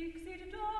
Dixit